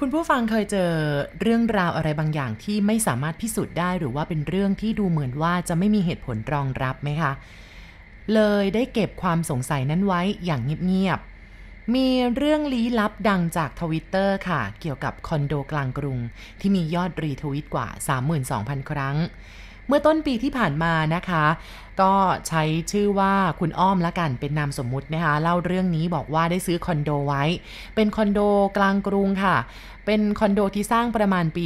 คุณผู้ฟังเคยเจอเรื่องราวอะไรบางอย่างที่ไม่สามารถพิสูจน์ได้ หรือว่าเป็นเรื่องที่ดูเหมือนว่าจะไม่มีเหตุผลรองรับไหมคะ เลยได้เก็บความสงสัยนั้นไว้อย่างเงียบๆ มีเรื่องลี้ลับดังจากทวิตเตอร์ค่ะ เกี่ยวกับคอนโดกลางกรุง ที่มียอด retweet กว่า 32,000 ครั้ง เมื่อต้นปีที่ผ่านมานะคะ ก็ใช้ชื่อว่าคุณอ้อมละกันเป็นนามสมมุตินะคะ เล่าเรื่องนี้บอกว่าได้ซื้อคอนโดไว้ เป็นคอนโดกลางกรุงค่ะ เป็นคอนโดที่สร้างประมาณปี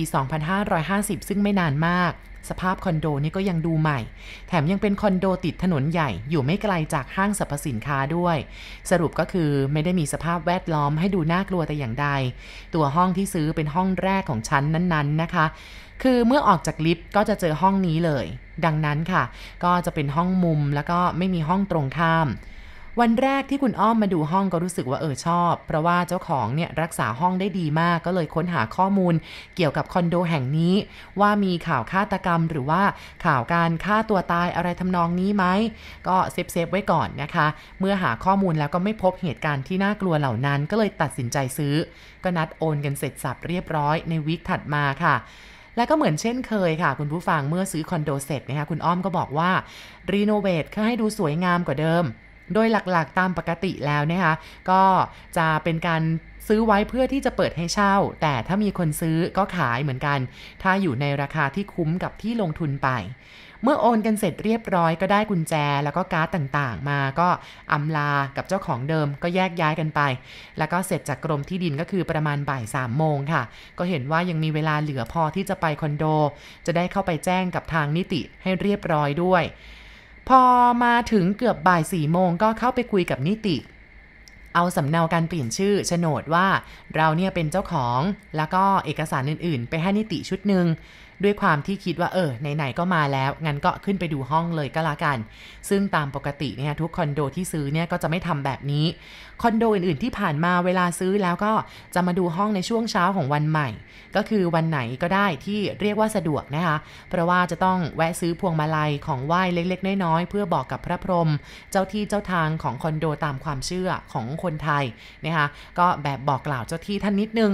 2550 ซึ่งไม่นานมากสภาพคอนโดนี่ก็ยังดูใหม่ แถมยังเป็นคอนโดติดถนนใหญ่ อยู่ไม่ไกลจากห้างสรรพสินค้าด้วย สรุปก็คือไม่ได้มีสภาพแวดล้อมให้ดูน่ากลัวแต่อย่างใด ตัวห้องที่ซื้อเป็นห้องแรกของชั้นนั้น ๆ นะคะ คือเมื่อออกจากลิฟต์ก็จะเจอห้องนี้เลย ดังนั้นค่ะ ก็จะเป็นห้องมุมแล้วก็ไม่มีห้องตรงข้าม วันแรกที่คุณอ้อมมาดูห้องก็รู้สึกว่าเออชอบ เพราะว่าเจ้าของเนี่ยรักษาห้องได้ดีมากก็เลยค้นหาข้อมูล เกี่ยวกับคอนโดแห่งนี้ ว่ามีข่าวฆาตกรรม หรือว่าข่าวการฆ่าตัวตายอะไรทำนองนี้ไหมก็ safe safe ไว้ก่อนนะคะ เมื่อหาข้อมูลแล้วก็ไม่พบเหตุการณ์ที่น่ากลัวเหล่านั้น ก็เลยตัดสินใจซื้อ ก็นัดโอนกันเสร็จสับเรียบร้อยใน week ถัดมาค่ะ และก็เหมือนเช่นเคยค่ะ คุณผู้ฟังเมื่อซื้อคอนโดเสร็จนะคะคุณอ้อมก็บอกว่ารีโนเวทเพื่อให้ดูสวยงามกว่าเดิม โดยหลักๆตามปกติแล้วนะคะก็จะเป็นการซื้อไว้เพื่อที่จะเปิดให้เช่า แต่ถ้ามีคนซื้อก็ขายเหมือนกัน ถ้าอยู่ในราคาที่คุ้มกับที่ลงทุนไป เมื่อโอนกันเสร็จเรียบร้อยก็ได้กุญแจแล้วก็การ์ดต่างๆ มาก็อำลากับเจ้าของเดิมก็แยกย้ายกันไป แล้วก็เสร็จจากกรมที่ดินก็คือประมาณบ่ายสามโมงค่ะ ก็เห็นว่ายังมีเวลาเหลือพอที่จะไปคอนโด จะได้เข้าไปแจ้งกับทางนิติให้เรียบร้อยด้วย พอมาถึงเกือบบ่ายสี่โมงก็เข้าไปคุยกับนิติเอาสำเนาการเปลี่ยนชื่อโฉนดว่าเราเนี่ยเป็นเจ้าของ แล้วก็เอกสารอื่นๆ ไปให้นิติชุดหนึ่ง ด้วยความที่คิดว่าเออไหนๆก็มาแล้วงั้นก็ขึ้นไปดูห้องเลยก็แล้วกัน ซึ่งตามปกติเนี่ยทุกคอนโดที่ซื้อเนี่ยก็จะไม่ทำแบบนี้คอนโดอื่นๆที่ผ่านมาเวลาซื้อแล้วก็จะมาดูห้องในช่วงเช้าของวันใหม่ ก็คือวันไหนก็ได้ที่เรียกว่าสะดวกนะคะ เพราะว่าจะต้องแวะซื้อพวงมาลัยของไหว้เล็กๆ น้อยๆ เพื่อบอกกับพระพรหมเจ้าที่เจ้าทางของคอนโดตามความเชื่อของคนไทยนะคะก็แบบบอกกล่าวเจ้าที่ท่านนิดนึง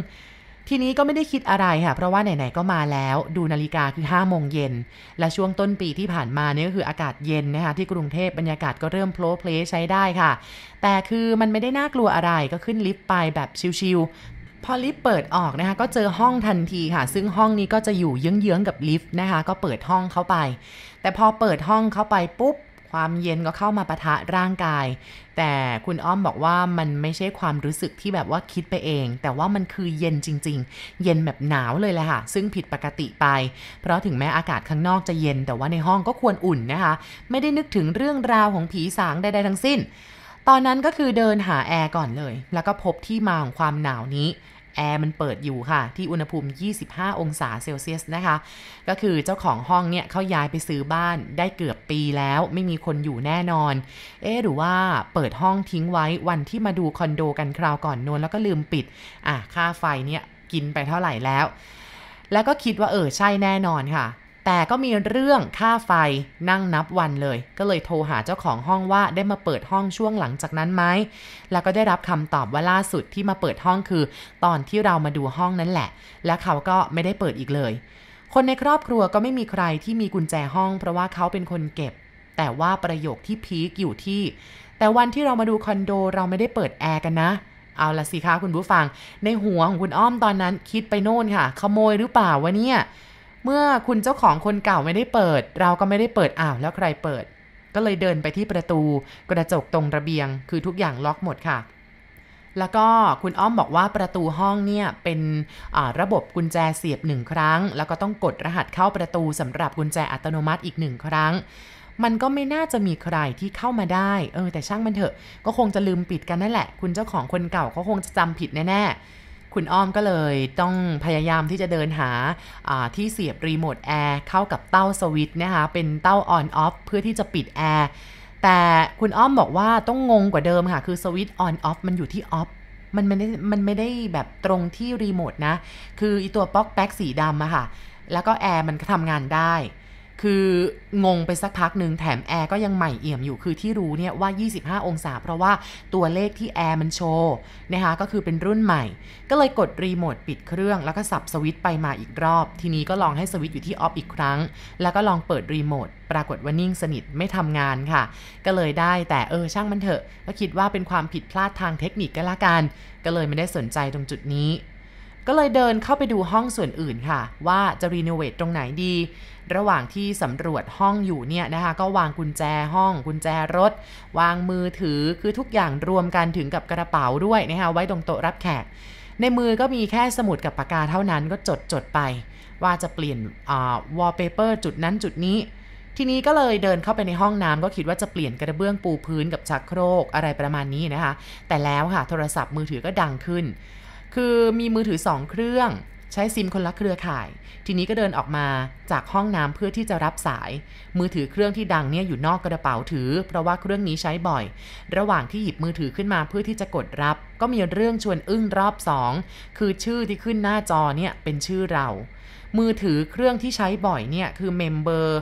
ทีนี้ก็ไม่ได้คิดอะไรค่ะ เพราะว่าไหนๆก็มาแล้วดูนาฬิกาคือ5โมงเย็น และช่วงต้นปีที่ผ่านมาเนี่ยก็คืออากาศเย็นนะคะที่กรุงเทพบรรยากาศก็เริ่มโพลเพลใช้ได้ค่ะ แต่คือมันไม่ได้น่ากลัวอะไรก็ขึ้นลิฟต์ไปแบบชิลๆพอลิฟต์เปิดออกนะคะ ก็เจอห้องทันทีค่ะ ซึ่งห้องนี้ก็จะอยู่เยื้องๆกับลิฟต์นะคะ ก็เปิดห้องเข้าไป แต่พอเปิดห้องเข้าไปปุ๊บ ความเย็นก็เข้ามาปะทะร่างกาย แต่คุณอ้อมบอกว่ามันไม่ใช่ความรู้สึกที่แบบว่าคิดไปเอง แต่ว่ามันคือเย็นจริง ๆ เย็นแบบหนาวเลยแหละค่ะ ซึ่งผิดปกติไป เพราะถึงแม้อากาศข้างนอกจะเย็น แต่ว่าในห้องก็ควรอุ่นนะคะ ไม่ได้นึกถึงเรื่องราวของผีสางใดๆทั้งสิ้น ตอนนั้นก็คือเดินหาแอร์ก่อนเลย แล้วก็พบที่มาของความหนาวนี้ แอร์มันเปิดอยู่ค่ะ ที่อุณหภูมิ 25 องศาเซลเซียสนะคะ ก็คือเจ้าของห้องเนี่ยเขาย้ายไปซื้อบ้านได้เกือบปีแล้ว ไม่มีคนอยู่แน่นอน เอ๊หรือว่าเปิดห้องทิ้งไว้วันที่มาดูคอนโดกันคราวก่อนนวนแล้วก็ลืมปิดอะค่าไฟเนี่ยกินไปเท่าไหร่แล้ว แล้วก็คิดว่าเออใช่แน่นอนค่ะ แต่ก็มีเรื่องค่าไฟนั่งนับวันเลย ก็เลยโทรหาเจ้าของห้องว่าได้มาเปิดห้องช่วงหลังจากนั้นไหม แล้วก็ได้รับคำตอบว่าล่าสุดที่มาเปิดห้องคือ ตอนที่เรามาดูห้องนั้นแหละ และเขาก็ไม่ได้เปิดอีกเลย คนในครอบครัวก็ไม่มีใครที่มีกุญแจห้อง เพราะว่าเขาเป็นคนเก็บ แต่ว่าประโยคที่พีคอยู่ที่ แต่วันที่เรามาดูคอนโดเราไม่ได้เปิดแอร์กันนะเอาละสิคะคุณผู้ฟัง ในหัวของคุณอ้อมตอนนั้นคิดไปโน่นค่ะ ขโมยหรือเปล่าวะเนี่ย เมื่อคุณเจ้าของคนเก่าไม่ได้เปิด เราก็ไม่ได้เปิดอ้าวแล้วใครเปิด ก็เลยเดินไปที่ประตู กระจกตรงระเบียง คือทุกอย่างล็อกหมดค่ะ แล้วก็คุณอ้อมบอกว่าประตูห้องเนี่ยเป็นระบบกุญแจเสียบหนึ่งครั้ง แล้วก็ต้องกดรหัสเข้าประตูสำหรับกุญแจอัตโนมัติอีกหนึ่งครั้งมันก็ไม่น่าจะมีใครที่เข้ามาได้ เออ แต่ช่างมันเถอะ ก็คงจะลืมปิดกันนั่นแหละ คุณเจ้าของคนเก่าก็คงจะจำผิดแน่ๆ คุณอ้อมก็เลยต้องพยายามที่จะเดินหาที่เสียบรีโมทแอร์เข้ากับเต้าสวิตช์นะคะ เป็นเต้า on off เพื่อที่จะปิดแอร์ แต่คุณอ้อมบอกว่าต้องงงกว่าเดิมค่ะ คือสวิตช์ on off มันอยู่ที่ off มันไม่ได้มันไม่ได้แบบตรงที่รีโมทนะ คืออีตัวป๊อกแป๊กสีดำอะค่ะ แล้วก็แอร์มันทำงานได้ คืองงไปสักพักหนึ่งแถมแอร์ก็ยังใหม่เอี่ยมอยู่คือที่รู้เนี่ยว่า 25 องศา เพราะว่าตัวเลขที่แอร์มันโชว์นะคะก็คือเป็นรุ่นใหม่ ก็เลยกดรีโมทปิดเครื่องแล้วก็สับสวิตช์ไปมาอีกรอบ ทีนี้ก็ลองให้สวิตช์อยู่ที่ off อีกครั้ง แล้วก็ลองเปิดรีโมทปรากฏว่านิ่งสนิทไม่ทำงานค่ะ ก็เลยได้แต่เออช่างมันเถอะ ก็คิดว่าเป็นความผิดพลาดทางเทคนิคก็แล้วกัน ก็เลยไม่ได้สนใจตรงจุดนี้ก็เลยเดินเข้าไปดูห้องส่วนอื่นค่ะ ว่าจะรีโนเวทตรงไหนดี ระหว่างที่สำรวจห้องอยู่เนี่ยนะคะ ก็วางกุญแจห้อง กุญแจรถ วางมือถือคือทุกอย่างรวมกันถึงกับกระเป๋าด้วยนะคะไว้ตรงโต๊ะรับแขก ในมือก็มีแค่สมุดกับปากกาเท่านั้นก็จดจดไป ว่าจะเปลี่ยนวอลเปเปอร์จุดนั้นจุดนี้ทีนี้ก็เลยเดินเข้าไปในห้องน้ำก็คิดว่าจะเปลี่ยนกระเบื้องปูพื้นกับชักโครกอะไรประมาณนี้นะคะ แต่แล้วค่ะโทรศัพท์มือถือก็ดังขึ้น คือมีมือถือ 2 เครื่อง ใช้ซิมคนละเครือข่าย ทีนี้ก็เดินออกมาจากห้องน้ำเพื่อที่จะรับสาย มือถือเครื่องที่ดังเนี่ยอยู่นอกกระเป๋าถือ เพราะว่าเครื่องนี้ใช้บ่อย ระหว่างที่หยิบมือถือขึ้นมาเพื่อที่จะกดรับ ก็มีเรื่องชวนอึ้งรอบ2คือชื่อที่ขึ้นหน้าจอเนี่ยเป็นชื่อเรามือถือเครื่องที่ใช้บ่อยเนี่ยคือเมมเบอร์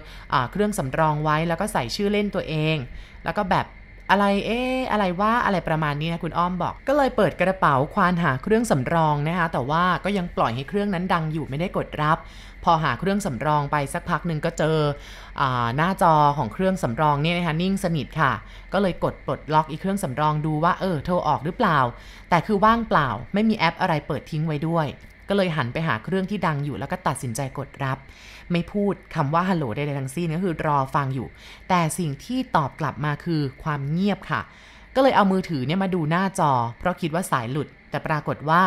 เครื่องสำรองไว้แล้วก็ใส่ชื่อเล่นตัวเอง แล้วก็แบบ อะไรเอ๊อะไรว่าอะไรประมาณนี้นะคุณอ้อมบอก ก็เลยเปิดกระเป๋าควานหาเครื่องสำรองนะคะแต่ว่าก็ยังปล่อยให้เครื่องนั้นดังอยู่ไม่ได้กดรับ พอหาเครื่องสำรองไปสักพักหนึ่งก็เจออหน้าจอของเครื่องสำรองเนี่ยนะคะนิ่งสนิทค่ะ ก็เลยกดปลดล็อกอีกเครื่องสำรองดูว่าเออโทรออกหรือเปล่า แต่คือว่างเปล่า ไม่มีแอปอะไรเปิดทิ้งไว้ด้วย ก็เลยหันไปหาเครื่องที่ดังอยู่แล้วก็ตัดสินใจกดรับ ไม่พูดคำว่าฮัลโหลใดๆทั้งสิ้นก็คือรอฟังอยู่ แต่สิ่งที่ตอบกลับมาคือความเงียบค่ะ ก็เลยเอามือถือเนี่ยมาดูหน้าจอ เพราะคิดว่าสายหลุด แต่ปรากฏว่า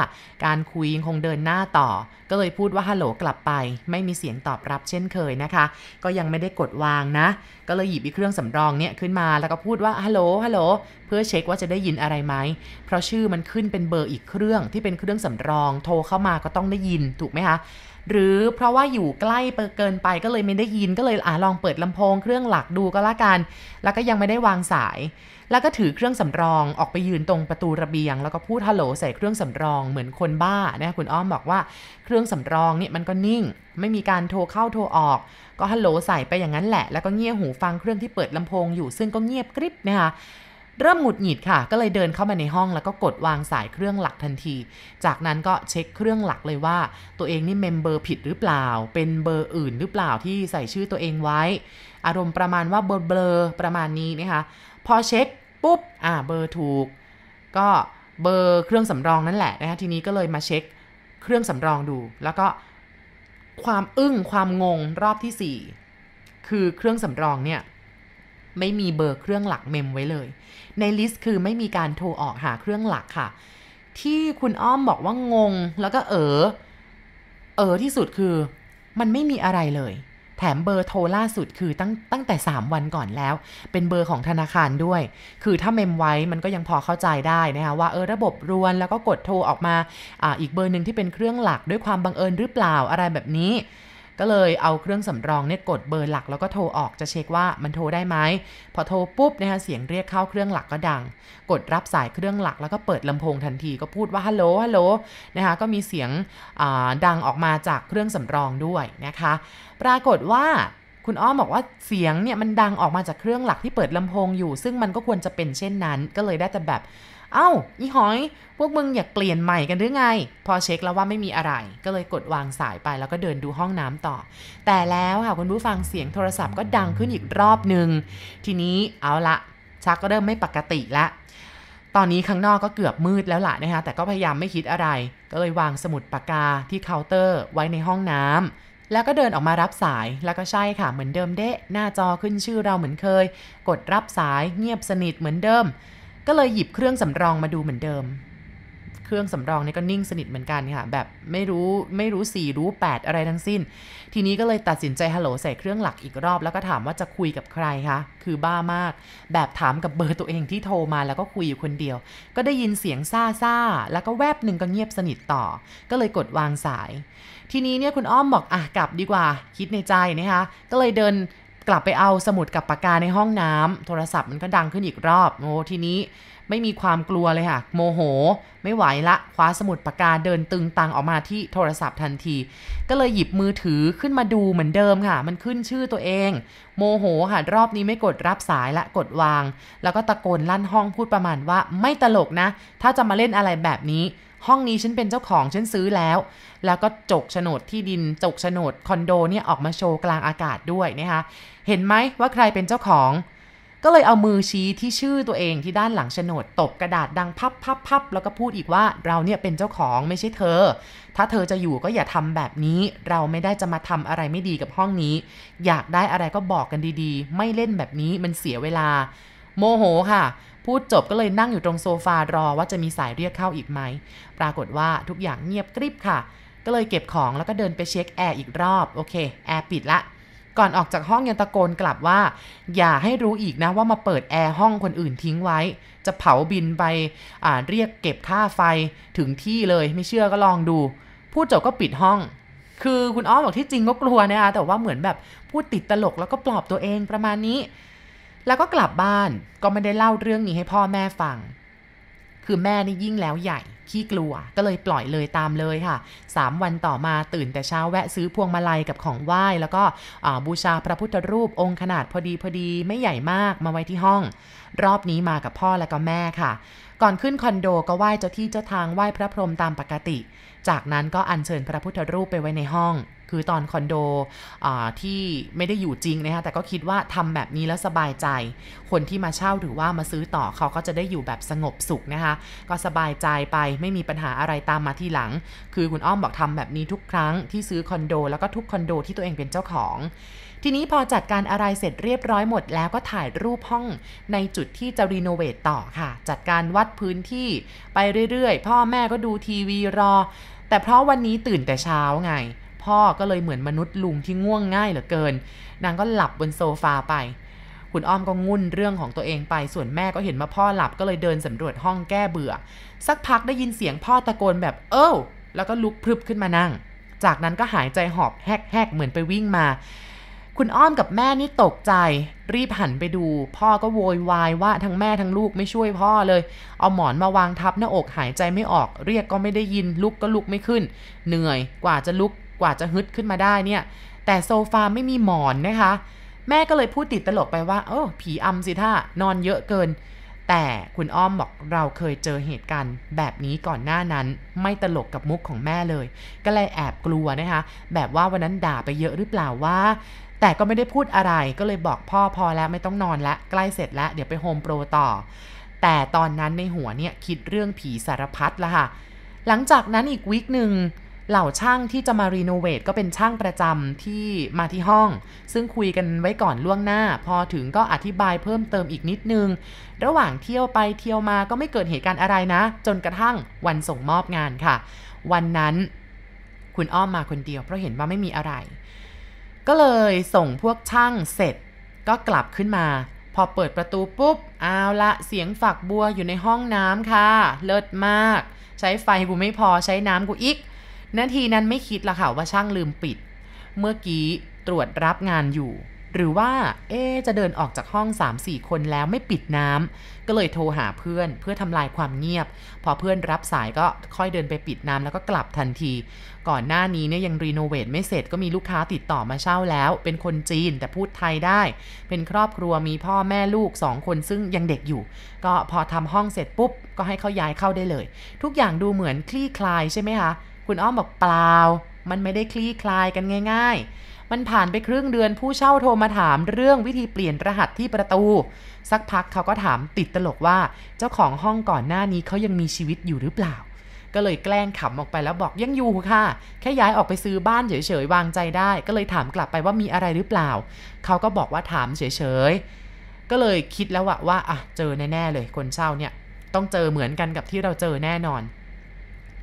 การคุยยังคงเดินหน้าต่อก็เลยพูดว่าฮัลโหลกลับไป ไม่มีเสียงตอบรับเช่นเคยนะคะ ก็ยังไม่ได้กดวางนะ ก็เลยหยิบอีเครื่องสำรองเนี่ยขึ้นมาแล้วก็พูดว่าฮัลโหลฮัลโหลเพื่อเช็คว่าจะได้ยินอะไรไหมเพราะชื่อมันขึ้นเป็นเบอร์อีกเครื่องที่เป็นเครื่องสำรอง โทรเข้ามาก็ต้องได้ยินถูกไหมคะหรือเพราะว่าอยู่ใกล้เกินไปก็เลยไม่ได้ยินก็เลยอ่าลองเปิดลำโพงเครื่องหลักดูก็แล้วกัน แล้วก็ยังไม่ได้วางสาย แล้วก็ถือเครื่องสำรองออกไปยืนตรงประตูระเบียง แล้วก็พูดฮัลโหลใส่เครื่องสำรองเหมือนคนบ้านะคุณอ้อมบอกว่าเครื่องื่องสำรองเนี่ยมันก็นิ่ง ไม่มีการโทรเข้าโทรออก ก็ฮัลโหลใส่ไปอย่างนั้นแหละ แล้วก็เงี่ยหูฟังเครื่องที่เปิดลำโพงอยู่ซึ่งก็เงียบกริบนะคะเริ่มหงุดหงิดค่ะ ก็เลยเดินเข้ามาในห้องแล้วก็กดวางสายเครื่องหลักทันที จากนั้นก็เช็คเครื่องหลักเลยว่า ตัวเองนี่เมมเบอร์ผิดหรือเปล่า เป็นเบอร์อื่นหรือเปล่าที่ใส่ชื่อตัวเองไว้ อารมณ์ประมาณว่าเบอร์เบลอประมาณนี้นะคะพอเช็คปุ๊บอ่าเบอร์ถูก ก็เบอร์เครื่องสำรองนั่นแหละนะคะทีนี้ก็เลยมาเช็ค เครื่องสำรองดู แล้วก็ความอึ้งความงงรอบที่ 4 คือเครื่องสำรองเนี่ยไม่มีเบอร์เครื่องหลักเมมไว้เลย ใน list คือไม่มีการโทรออกหาเครื่องหลักค่ะ ที่คุณอ้อมบอกว่างงแล้วก็เออเออที่สุดคือมันไม่มีอะไรเลย แถมเบอร์โทรล่าสุดคือตั้งตั้งแต่ 3 วันก่อนแล้ว เป็นเบอร์ของธนาคารด้วย คือถ้าเมมไว้มันก็ยังพอเข้าใจได้นะคะว่าเออระบบรวนแล้วก็กดโทรออกมาอ่าอีกเบอร์หนึ่งที่เป็นเครื่องหลักด้วยความบังเอิญหรือเปล่าอะไรแบบนี้ ก็เลยเอาเครื่องสำรองเนี่ยกดเบอร์หลักแล้วก็โทรออกจะเช็คว่ามันโทรได้ไหมพอโทรปุ๊บนะคะเสียงเรียกเข้าเครื่องหลักก็ดัง กดรับสายเครื่องหลักแล้วก็เปิดลำโพงทันทีก็พูดว่าฮัลโหลฮัลโหลนะคะก็มีเสียงดังออกมาจากเครื่องสำรองด้วยนะคะ ปรากฏว่าคุณอ้อมบอกว่าเสียงเนี่ยมันดังออกมาจากเครื่องหลักที่เปิดลำโพงอยู่ ซึ่งมันก็ควรจะเป็นเช่นนั้น ก็เลยได้แต่แบบ เอา้าอีหอย พวกมึงอยากเปลี่ยนใหม่กันหรือไง พอเช็คแล้วว่าไม่มีอะไร ก็เลยกดวางสายไปแล้วก็เดินดูห้องน้ำต่อ แต่แล้วค่ะคุณผู้ฟังเสียงโทรศัพท์ก็ดังขึ้นอีกรอบหนึ่ง ทีนี้เอาละชักก็เริ่มไม่ปกติละ ตอนนี้ข้างนอกก็เกือบมืดแล้วล่ะนะคะ แต่ก็พยายามไม่คิดอะไร ก็เลยวางสมุดปากกาที่เคาน์เตอร์ไว้ในห้องน้ำแล้วก็เดินออกมารับสายแล้วก็ใช่ค่ะเหมือนเดิมเดะหน้าจอขึ้นชื่อเราเหมือนเคย กดรับสายเงียบสนิทเหมือนเดิม ก็เลยหยิบเครื่องสำรองมาดูเหมือนเดิม เครื่องสำรองนี่ก็นิ่งสนิทเหมือนกันค่ะ แบบไม่รู้ไม่รู้สี่รู้แปดอะไรทั้งสิ้น ทีนี้ก็เลยตัดสินใจฮัลโหลใส่เครื่องหลักอีกรอบ แล้วก็ถามว่าจะคุยกับใครคะคือบ้ามาก แบบถามกับเบอร์ตัวเองที่โทรมาแล้วก็คุยอยู่คนเดียว ก็ได้ยินเสียงซ่าซ่าแล้วก็แวบหนึ่งก็เงียบสนิทต่อ ก็เลยกดวางสายทีนี้เนี่ยคุณอ้อมบอกอะกลับดีกว่าคิดในใจนะคะก็เลยเดิน กลับไปเอาสมุดกับปากกาในห้องน้ำโทรศัพท์มันก็ดังขึ้นอีกรอบโอ้ทีนี้ไม่มีความกลัวเลยค่ะ โมโห ไม่ไหวละคว้าสมุดปากกาเดินตึงตังออกมาที่โทรศัพท์ทันที ก็เลยหยิบมือถือขึ้นมาดูเหมือนเดิมค่ะ มันขึ้นชื่อตัวเอง โมโหค่ะ รอบนี้ไม่กดรับสายละกดวาง แล้วก็ตะโกนลั่นห้องพูดประมาณว่าไม่ตลกนะ ถ้าจะมาเล่นอะไรแบบนี้ ห้องนี้ฉันเป็นเจ้าของฉันซื้อแล้ว แล้วก็จกโฉนดที่ดินจกโฉนดคอนโดเนี่ยออกมาโชว์กลางอากาศด้วยนะคะเห็นไหมว่าใครเป็นเจ้าของ ก็เลยเอามือชี้ที่ชื่อตัวเองที่ด้านหลังโฉนดตบกระดาษดังพับพับพับแล้วก็พูดอีกว่าเราเนี่ยเป็นเจ้าของไม่ใช่เธอ ถ้าเธอจะอยู่ก็อย่าทำแบบนี้ เราไม่ได้จะมาทำอะไรไม่ดีกับห้องนี้ อยากได้อะไรก็บอกกันดีๆ ไม่เล่นแบบนี้มันเสียเวลา โมโหค่ะ พูดจบก็เลยนั่งอยู่ตรงโซฟารอว่าจะมีสายเรียกเข้าอีกไหม ปรากฏว่าทุกอย่างเงียบกริบค่ะ ก็เลยเก็บของแล้วก็เดินไปเช็คแอร์อีกรอบ โอเค แอร์ปิดละ ก่อนออกจากห้องยังตะโกนกลับว่า อย่าให้รู้อีกนะว่ามาเปิดแอร์ห้องคนอื่นทิ้งไว้ จะเผาบินไปเรียกเก็บค่าไฟถึงที่เลย ไม่เชื่อก็ลองดู พูดจบก็ปิดห้องคือคุณอ้อมบอกที่จริงก็กลัวนะคะแต่ว่าเหมือนแบบพูดติดตลกแล้วก็ปลอบตัวเองประมาณนี้ แล้วก็กลับบ้านก็ไม่ได้เล่าเรื่องนี้ให้พ่อแม่ฟัง คือแม่นี่ยิ่งแล้วใหญ่ขี้กลัวก็เลยปล่อยเลยตามเลยค่ะ 3 วันต่อมาตื่นแต่เช้าแวะซื้อพวงมาลัยกับของไหว้ แล้วก็บูชาพระพุทธรูปองค์ขนาดพอดีพอดีไม่ใหญ่มากมาไว้ที่ห้อง รอบนี้มากับพ่อและก็แม่ค่ะ ก่อนขึ้นคอนโดก็ไหว้เจ้าที่เจ้าทางไหว้พระพรหมตามปกติ จากนั้นก็อัญเชิญพระพุทธรูปไปไว้ในห้อง คือตอนคอนโดที่ไม่ได้อยู่จริงนะคะแต่ก็คิดว่าทำแบบนี้แล้วสบายใจ คนที่มาเช่าหรือว่ามาซื้อต่อเขาก็จะได้อยู่แบบสงบสุขนะคะก็สบายใจไปไม่มีปัญหาอะไรตามมาที่หลัง คือคุณอ้อมบอกทำแบบนี้ทุกครั้งที่ซื้อคอนโด แล้วก็ทุกคอนโดที่ตัวเองเป็นเจ้าของทีนี้พอจัดการอะไรเสร็จเรียบร้อยหมดแล้วก็ถ่ายรูปห้องในจุดที่จะรีโนเวทต่อค่ะ จัดการวัดพื้นที่ไปเรื่อยๆ พ่อแม่ก็ดูทีวีรอ แต่เพราะวันนี้ตื่นแต่เช้าไง พ่อก็เลยเหมือนมนุษย์ลุงที่ง่วงง่ายเหลือเกิน นางก็หลับบนโซฟาไป คุณอ้อมก็งุ่นเรื่องของตัวเองไป ส่วนแม่ก็เห็นมาพ่อหลับก็เลยเดินสำรวจห้องแก้เบื่อ สักพักได้ยินเสียงพ่อตะโกนแบบเอ้าแล้วก็ลุกพรึบขึ้นมานั่ง จากนั้นก็หายใจหอบแฮกๆเหมือนไปวิ่งมา คุณอ้อมกับแม่นี่ตกใจ รีบหันไปดู พ่อก็โวยวายว่าทั้งแม่ทั้งลูกไม่ช่วยพ่อเลย เอาหมอนมาวางทับหน้าอกหายใจไม่ออก เรียกก็ไม่ได้ยินลุกก็ลุกไม่ขึ้น เหนื่อยกว่าจะลุก กว่าจะฮึดขึ้นมาได้เนี่ย แต่โซฟาไม่มีหมอนนะคะ แม่ก็เลยพูดติดตลกไปว่าเออผีอำสิท่านอนเยอะเกิน แต่คุณอ้อมบอกเราเคยเจอเหตุการณ์แบบนี้ก่อนหน้านั้น ไม่ตลกกับมุกของแม่เลย ก็เลยแอบกลัวนะคะ แบบว่าวันนั้นด่าไปเยอะหรือเปล่าว่า แต่ก็ไม่ได้พูดอะไรก็เลยบอกพ่อพอแล้วไม่ต้องนอนละใกล้เสร็จแล้วเดี๋ยวไปโฮมโปรต่อ แต่ตอนนั้นในหัวเนี่ยคิดเรื่องผีสารพัดละค่ะหลังจากนั้นอีกวิกหนึ่ง เหล่าช่างที่จะมารีโนเวทก็เป็นช่างประจำที่มาที่ห้อง ซึ่งคุยกันไว้ก่อนล่วงหน้า พอถึงก็อธิบายเพิ่มเติมอีกนิดนึง ระหว่างเที่ยวไปเที่ยวมาก็ไม่เกิดเหตุการณ์อะไรนะ จนกระทั่งวันส่งมอบงานค่ะ วันนั้นคุณอ้อมมาคนเดียวเพราะเห็นว่าไม่มีอะไร ก็เลยส่งพวกช่างเสร็จก็กลับขึ้นมา พอเปิดประตูปุ๊บเอาละเสียงฝักบัวอยู่ในห้องน้ำค่ะ เลิศมาก ใช้ไฟกูไม่พอใช้น้ำกูอีก นาทีนั้นไม่คิดละค่ะว่าช่างลืมปิด เมื่อกี้ตรวจรับงานอยู่ หรือว่า เอ๊จะเดินออกจากห้อง 3-4 คนแล้วไม่ปิดน้ำก็เลยโทรหาเพื่อนเพื่อทำลายความเงียบ พอเพื่อนรับสายก็ค่อยเดินไปปิดน้ำแล้วก็กลับทันที ก่อนหน้านี้เนี่ยยังรีโนเวทไม่เสร็จก็มีลูกค้าติดต่อมาเช่าแล้ว เป็นคนจีนแต่พูดไทยได้ เป็นครอบครัวมีพ่อแม่ลูก 2 คนซึ่งยังเด็กอยู่ ก็พอทำห้องเสร็จปุ๊บก็ให้เขาย้ายเข้าได้เลย ทุกอย่างดูเหมือนคลี่คลายใช่ไหมคะ คุณอ้อมบอกเปล่า มันไม่ได้คลี่คลายกันง่าย ๆ มันผ่านไปครึ่งเดือนผู้เช่าโทรมาถามเรื่องวิธีเปลี่ยนรหัสที่ประตู สักพักเขาก็ถามติดตลกว่าเจ้าของห้องก่อนหน้านี้เขายังมีชีวิตอยู่หรือเปล่า ก็เลยแกล้งขำออกไปแล้วบอกยังอยู่ค่ะ แค่ย้ายออกไปซื้อบ้านเฉยๆวางใจได้ ก็เลยถามกลับไปว่ามีอะไรหรือเปล่า เขาก็บอกว่าถามเฉยๆ ก็เลยคิดแล้วว่าว่าอะเจอแน่ๆเลยคนเช่าเนี่ย ต้องเจอเหมือนกันกับที่เราเจอแน่นอน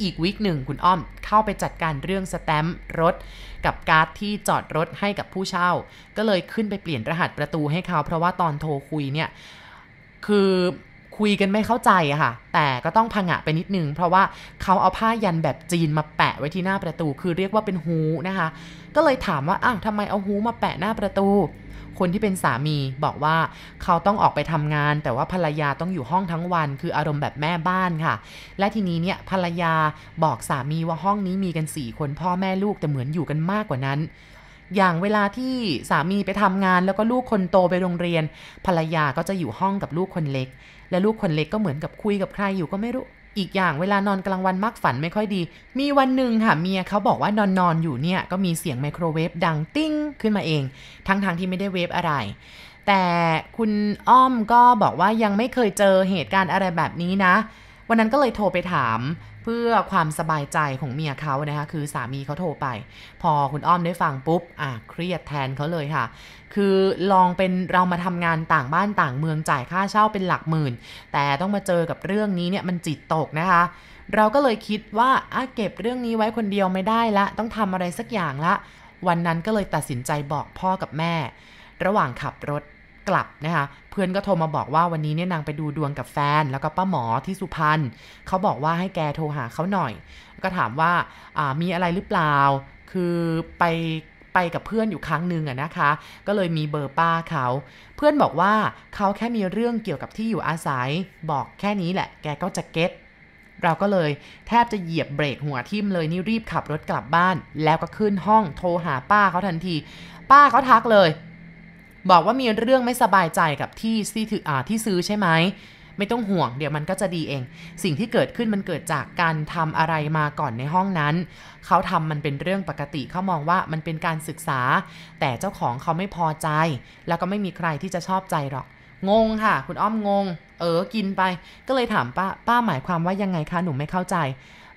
อีกวิกหนึ่งคุณอ้อมเข้าไปจัดการเรื่องสแตมป์รถ กับการ์ดที่จอดรถให้กับผู้เช่า ก็เลยขึ้นไปเปลี่ยนรหัสประตูให้เขา เพราะว่าตอนโทรคุยเนี่ย คือคุยกันไม่เข้าใจอะค่ะ แต่ก็ต้องพังะไปนิดนึง เพราะว่าเขาเอาผ้ายันแบบจีนมาแปะไว้ที่หน้าประตู คือเรียกว่าเป็นฮูนะคะ ก็เลยถามว่าอ้าวทำไมเอาฮูมาแปะหน้าประตู คนที่เป็นสามีบอกว่าเขาต้องออกไปทำงาน แต่ว่าภรรยาต้องอยู่ห้องทั้งวัน คืออารมณ์แบบแม่บ้านค่ะ และทีนี้เนี่ยภรรยาบอกสามีว่าห้องนี้มีกัน4คนพ่อแม่ลูกแต่เหมือนอยู่กันมากกว่านั้นอย่างเวลาที่สามีไปทำงานแล้วก็ลูกคนโตไปโรงเรียน ภรรยาก็จะอยู่ห้องกับลูกคนเล็ก และลูกคนเล็กก็เหมือนกับคุยกับใครอยู่ก็ไม่รู้ อีกอย่างเวลานอนกลางวันมักฝันไม่ค่อยดี มีวันหนึ่งค่ะเมียเขาบอกว่านอนนอนอยู่เนี่ยก็มีเสียงไมโครเวฟดังติ้งขึ้นมาเอง ทั้งๆทที่ไม่ได้เวฟอะไร แต่คุณอ้อมก็บอกว่ายังไม่เคยเจอเหตุการณ์อะไรแบบนี้นะ วันนั้นก็เลยโทรไปถาม เพื่อความสบายใจของเมียเขานะคะคือสามีเขาโทรไป พอคุณอ้อมได้ฟังปุ๊บอะเครียดแทนเขาเลยค่ะ คือลองเป็นเรามาทำงานต่างบ้านต่างเมืองจ่ายค่าเช่าเป็นหลักหมื่น แต่ต้องมาเจอกับเรื่องนี้เนี่ยมันจิตตกนะคะเราก็เลยคิดว่าอะเก็บเรื่องนี้ไว้คนเดียวไม่ได้ละ ต้องทำอะไรสักอย่างละ วันนั้นก็เลยตัดสินใจบอกพ่อกับแม่ ระหว่างขับรถ กลับนะคะเพื่อนก็โทรมาบอกว่าวันนี้เนี่ยนางไปดูดวงกับแฟน แล้วก็ป้าหมอที่สุพรรณเขาบอกว่าให้แกโทรหาเขาหน่อย ก็ถามว่าามีอะไรหรือเปล่า คือไปไปกับเพื่อนอยู่ครั้งหนึ่งอะนะคะ ก็เลยมีเบอร์ป้าเขา เพื่อนบอกว่าเขาแค่มีเรื่องเกี่ยวกับที่อยู่อาศัย บอกแค่นี้แหละ แกก็จะเก็ตเราก็เลยแทบจะเหยียบเบรกหัวทิ่มเลยนี่รีบขับรถกลับบ้าน แล้วก็ขึ้นห้องโทรหาป้าเขาทันที ป้าเขาทักเลย บอกว่ามีเรื่องไม่สบายใจกับที่ที่ถืออ่าที่ซื้อใช่ไหมไม่ต้องห่วงเดี๋ยวมันก็จะดีเอง สิ่งที่เกิดขึ้นมันเกิดจากการทำอะไรมาก่อนในห้องนั้น เขาทำมันเป็นเรื่องปกติเขามองว่ามันเป็นการศึกษา แต่เจ้าของเขาไม่พอใจ แล้วก็ไม่มีใครที่จะชอบใจหรอก งงค่ะ คุณอ้อมงง เออกินไป ก็เลยถามป้าป้าหมายความว่ายังไงคะหนูไม่เข้าใจ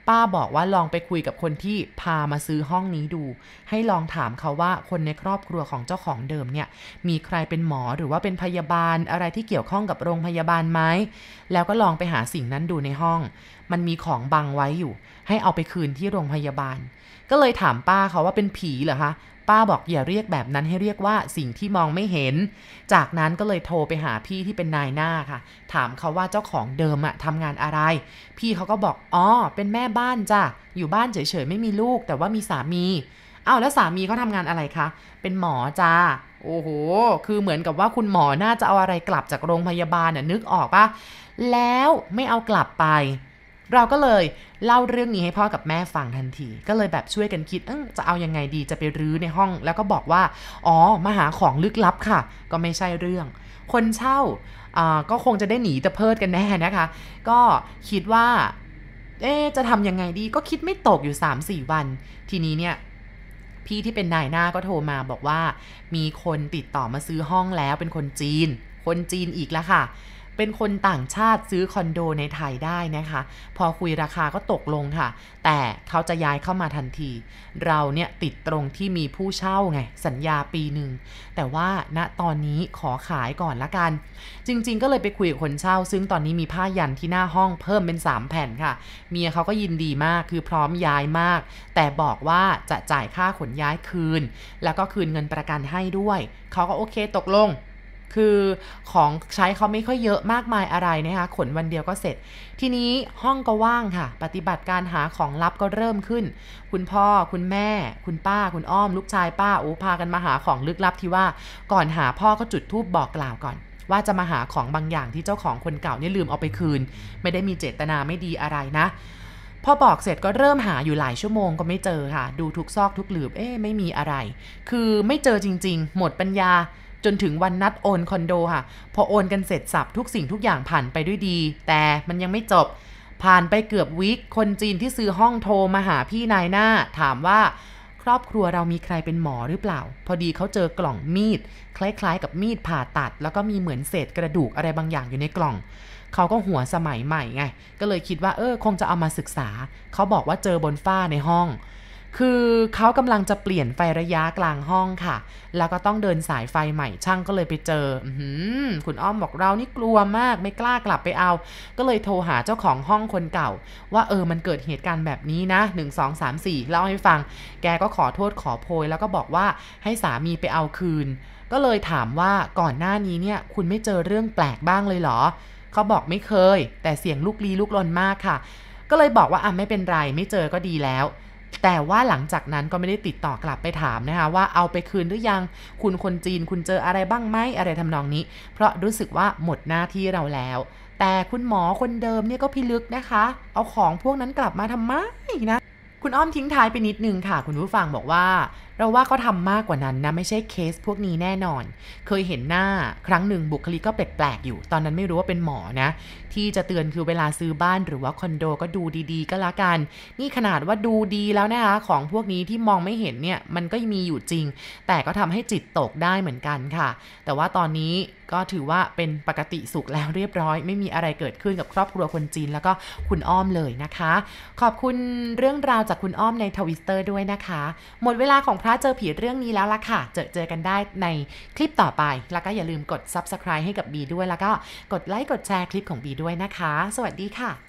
ป้าบอกว่าลองไปคุยกับคนที่พามาซื้อห้องนี้ดู ให้ลองถามเขาว่าคนในครอบครัวของเจ้าของเดิมเนี่ยมีใครเป็นหมอหรือว่าเป็นพยาบาลอะไรที่เกี่ยวข้องกับโรงพยาบาลไหมแล้วก็ลองไปหาสิ่งนั้นดูในห้อง มันมีของบังไว้อยู่ ให้เอาไปคืนที่โรงพยาบาล ก็เลยถามป้าเขาว่าเป็นผีเหรอคะ ป้าบอกอย่าเรียกแบบนั้นให้เรียกว่าสิ่งที่มองไม่เห็น จากนั้นก็เลยโทรไปหาพี่ที่เป็นนายหน้าค่ะ ถามเขาว่าเจ้าของเดิมอะทำงานอะไร พี่เขาก็บอกอ๋อเป็นแม่บ้านจ้ะอยู่บ้านเฉยๆไม่มีลูก แต่ว่ามีสามีอ้าวแล้วสามีเขาทำงานอะไรคะ เป็นหมอจ้า โอ้โห คือเหมือนกับว่าคุณหมอน่าจะเอาอะไรกลับจากโรงพยาบาลน่ะนึกออกปะแล้วไม่เอากลับไป เราก็เลยเล่าเรื่องนี้ให้พ่อกับแม่ฟังทันที ก็เลยแบบช่วยกันคิดจะเอายังไงดีจะไปรื้อในห้อง แล้วก็บอกว่า อ๋อมาหาของลึกลับค่ะ ก็ไม่ใช่เรื่อง คนเช่าก็คงจะได้หนีตะเพิดกันแน่นะคะ ก็คิดว่า เอ๊จะทำยังไงดีก็คิดไม่ตกอยู่ 3-4 วัน ทีนี้เนี่ยพี่ที่เป็นนายหน้าก็โทรมาบอกว่า มีคนติดต่อมาซื้อห้องแล้วเป็นคนจีน คนจีนอีกแล้วค่ะ เป็นคนต่างชาติซื้อคอนโดในไทยได้นะคะ พอคุยราคาก็ตกลงค่ะ แต่เขาจะย้ายเข้ามาทันที เราเนี่ยติดตรงที่มีผู้เช่าไง สัญญาปีหนึ่ง แต่ว่าณตอนนี้ขอขายก่อนละกัน จริง ๆ ก็เลยไปคุยกับคนเช่า ซึ่งตอนนี้มีผ้ายันที่หน้าห้องเพิ่มเป็น 3 แผ่นค่ะ เมียเขาก็ยินดีมากคือพร้อมย้ายมาก แต่บอกว่าจะจ่ายค่าขนย้ายคืน แล้วก็คืนเงินประกันให้ด้วย เขาก็โอเคตกลง คือของใช้เขาไม่ค่อยเยอะมากมายอะไรนะคะขนวันเดียวก็เสร็จ ทีนี้ห้องก็ว่างค่ะ ปฏิบัติการหาของลับก็เริ่มขึ้น คุณพ่อคุณแม่ คุณป้าคุณอ้อม ลูกชายป้าโอ้พากันมาหาของลึกลับที่ว่าก่อนหาพ่อก็จุดทูบบอกกล่าวก่อน ว่าจะมาหาของบางอย่างที่เจ้าของคนเก่าเนี่ยลืมเอาไปคืน ไม่ได้มีเจตนาไม่ดีอะไรนะพอบอกเสร็จก็เริ่มหาอยู่หลายชั่วโมงก็ไม่เจอค่ะ ดูทุกซอกทุกหลืบเอ๊ไม่มีอะไร คือไม่เจอจริง ๆ หมดปัญญา จนถึงวันนัดโอนคอนโดค่ะ พอโอนกันเสร็จสับทุกสิ่งทุกอย่างผ่านไปด้วยดี แต่มันยังไม่จบ ผ่านไปเกือบวิคคนจีนที่ซื้อห้องโทรมาหาพี่นายหน้า ถามว่าครอบครัวเรามีใครเป็นหมอหรือเปล่า พอดีเขาเจอกล่องมีด คล้ายๆ กับมีดผ่าตัด แล้วก็มีเหมือนเศษกระดูกอะไรบางอย่างอยู่ในกล่องเขาก็หัวสมัยใหม่ไง ก็เลยคิดว่าเออคงจะเอามาศึกษา เขาบอกว่าเจอบนฝ้าในห้อง คือเขากำลังจะเปลี่ยนไฟระยะกลางห้องค่ะ แล้วก็ต้องเดินสายไฟใหม่ช่างก็เลยไปเจอคุณอ้อมบอกเรานี่กลัวมากไม่กล้ากลับไปเอา ก็เลยโทรหาเจ้าของห้องคนเก่า ว่าเออมันเกิดเหตุการณ์แบบนี้นะ 1 2 3 4 เล่าให้ฟัง แกก็ขอโทษขอโพย แล้วก็บอกว่าให้สามีไปเอาคืน ก็เลยถามว่าก่อนหน้านี้เนี่ย คุณไม่เจอเรื่องแปลกบ้างเลยเหรอ เขาบอกไม่เคย แต่เสียงลูกลี้ลุกลนมากค่ะ ก็เลยบอกว่าอะไม่เป็นไรไม่เจอก็ดีแล้ว แต่ว่าหลังจากนั้นก็ไม่ได้ติดต่อกลับไปถามนะคะว่าเอาไปคืนหรือยังคุณคนจีนคุณเจออะไรบ้างไหมอะไรทำนองนี้ เพราะรู้สึกว่าหมดหน้าที่เราแล้ว แต่คุณหมอคนเดิมเนี่ยก็พิลึกนะคะ เอาของพวกนั้นกลับมาทำไมนะคุณอ้อมทิ้งท้ายไปนิดนึงค่ะ คุณผู้ฟังบอกว่า เราว่าเขาทำมากกว่านั้นนะ ไม่ใช่เคสพวกนี้แน่นอน เคยเห็นหน้าครั้งหนึ่งบุคลิกก็แปลกๆอยู่ ตอนนั้นไม่รู้ว่าเป็นหมอนะ ที่จะเตือนคือเวลาซื้อบ้านหรือว่าคอนโดก็ดูดีๆ ก็แล้วกัน นี่ขนาดว่าดูดีแล้วนะคะของพวกนี้ที่มองไม่เห็นเนี่ยมันก็มีอยู่จริง แต่ก็ทำให้จิตตกได้เหมือนกันค่ะ แต่ว่าตอนนี้ก็ถือว่าเป็นปกติสุขแล้วเรียบร้อย ไม่มีอะไรเกิดขึ้นกับครอบครัวคุณจีน แล้วก็คุณอ้อมเลยนะคะ ขอบคุณเรื่องราวจากคุณอ้อมในทวิตเตอร์ด้วยนะคะ หมดเวลาของระเจอผีเรื่องนี้แล้วล่ะค่ะ เจอเจอกันได้ในคลิปต่อไป แล้วก็อย่าลืมกด subscribe ให้กับบีด้วย แล้วก็กดไลค์กดแชร์คลิปของบีด้วยนะคะ สวัสดีค่ะ